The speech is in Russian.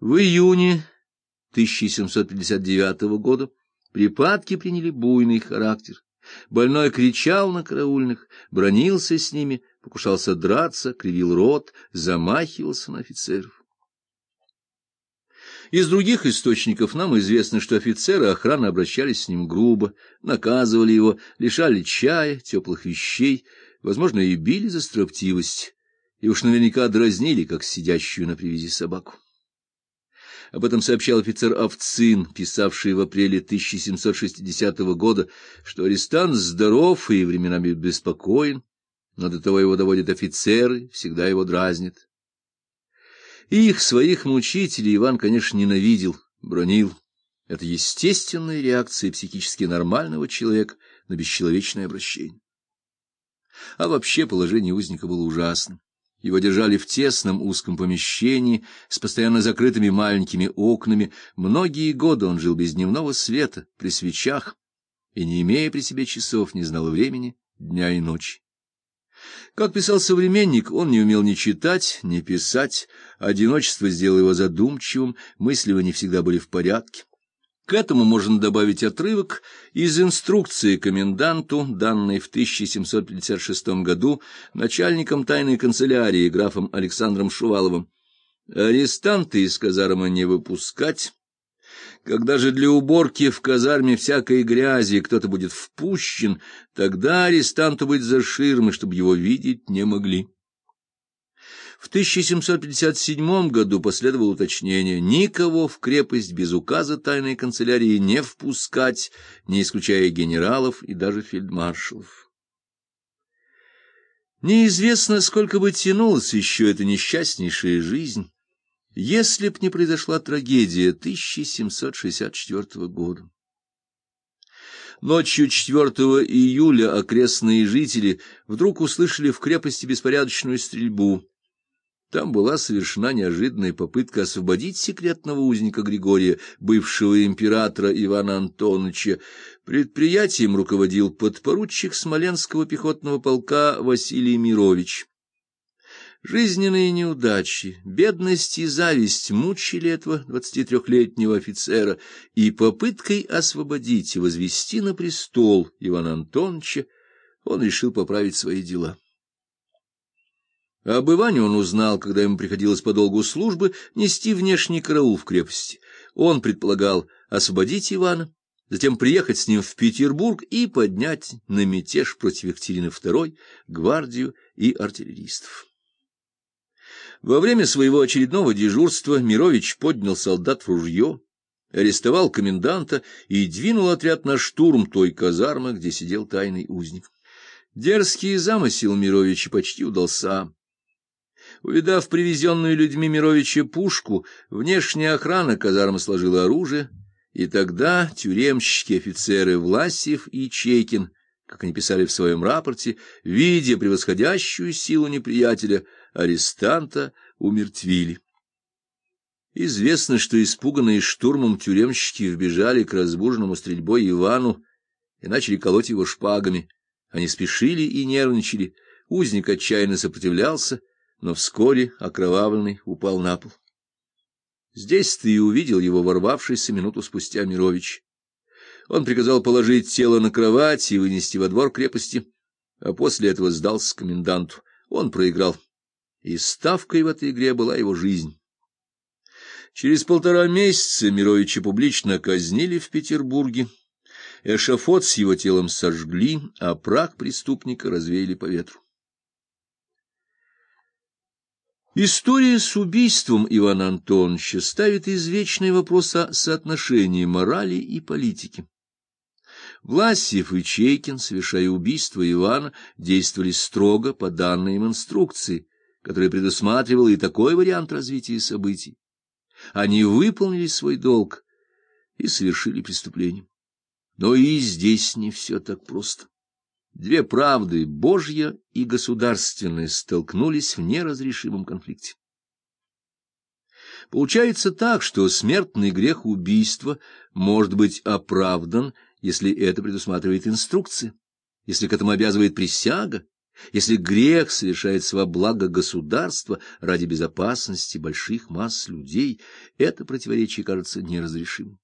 В июне 1759 года припадки приняли буйный характер. Больной кричал на караульных, бронился с ними, покушался драться, кривил рот, замахивался на офицеров. Из других источников нам известно, что офицеры охраны обращались с ним грубо, наказывали его, лишали чая, теплых вещей, возможно, и били за строптивость, и уж наверняка дразнили, как сидящую на привязи собаку. Об этом сообщал офицер Овцин, писавший в апреле 1760 года, что арестант здоров и временами беспокоен, но до того его доводят офицеры, всегда его дразнят. Их, своих мучителей, Иван, конечно, ненавидел, бронил. Это естественная реакция психически нормального человека на бесчеловечное обращение. А вообще положение узника было ужасным. Его держали в тесном узком помещении с постоянно закрытыми маленькими окнами. Многие годы он жил без дневного света, при свечах, и, не имея при себе часов, не знал времени дня и ночи. Как писал современник, он не умел ни читать, ни писать, одиночество сделало его задумчивым, мысли его не всегда были в порядке. К этому можно добавить отрывок из инструкции коменданту, данной в 1756 году начальником тайной канцелярии графом Александром Шуваловым. Арестанты из казармы не выпускать. Когда же для уборки в казарме всякой грязи кто-то будет впущен, тогда арестанту быть за ширмой, чтобы его видеть не могли. В 1757 году последовало уточнение никого в крепость без указа тайной канцелярии не впускать, не исключая генералов и даже фельдмаршалов. Неизвестно, сколько бы тянулась еще эта несчастнейшая жизнь, если б не произошла трагедия 1764 года. Ночью 4 июля окрестные жители вдруг услышали в крепости беспорядочную стрельбу. Там была совершена неожиданная попытка освободить секретного узника Григория, бывшего императора Ивана Антоновича. Предприятием руководил подпоручик Смоленского пехотного полка Василий Мирович. Жизненные неудачи, бедность и зависть мучили этого двадцатитрехлетнего офицера, и попыткой освободить и возвести на престол Ивана Антоновича он решил поправить свои дела. Об Иване он узнал, когда ему приходилось по долгу службы нести внешний караул в крепости. Он предполагал освободить Ивана, затем приехать с ним в Петербург и поднять на мятеж против Екатерины II гвардию и артиллеристов. Во время своего очередного дежурства Мирович поднял солдат в ружье, арестовал коменданта и двинул отряд на штурм той казармы, где сидел тайный узник. Дерзкий замысел Мировича почти удался. Увидав привезенную людьми Мировича пушку, внешняя охрана казармы сложила оружие, и тогда тюремщики, офицеры Власьев и Чекин, как они писали в своем рапорте, видя превосходящую силу неприятеля, арестанта умертвили. Известно, что испуганные штурмом тюремщики вбежали к разбуженному стрельбой Ивану и начали колоть его шпагами. Они спешили и нервничали, узник отчаянно сопротивлялся, но вскоре окровавленный упал на пол. Здесь ты и увидел его ворвавшийся минуту спустя Мирович. Он приказал положить тело на кровать и вынести во двор крепости, а после этого сдался коменданту. Он проиграл, и ставкой в этой игре была его жизнь. Через полтора месяца Мировича публично казнили в Петербурге. Эшафот с его телом сожгли, а прах преступника развеяли по ветру. История с убийством Ивана Антоновича ставит извечный вопрос о соотношении морали и политики. Власьев и Чейкин, совершая убийство Ивана, действовали строго по данной им инструкции, которая предусматривала и такой вариант развития событий. Они выполнили свой долг и совершили преступление. Но и здесь не все так просто. Две правды, Божья и государственная, столкнулись в неразрешимом конфликте. Получается так, что смертный грех убийства может быть оправдан, если это предусматривает инструкция, если к этому обязывает присяга, Если грех совершается во благо государства ради безопасности больших масс людей, это противоречие кажется неразрешимым.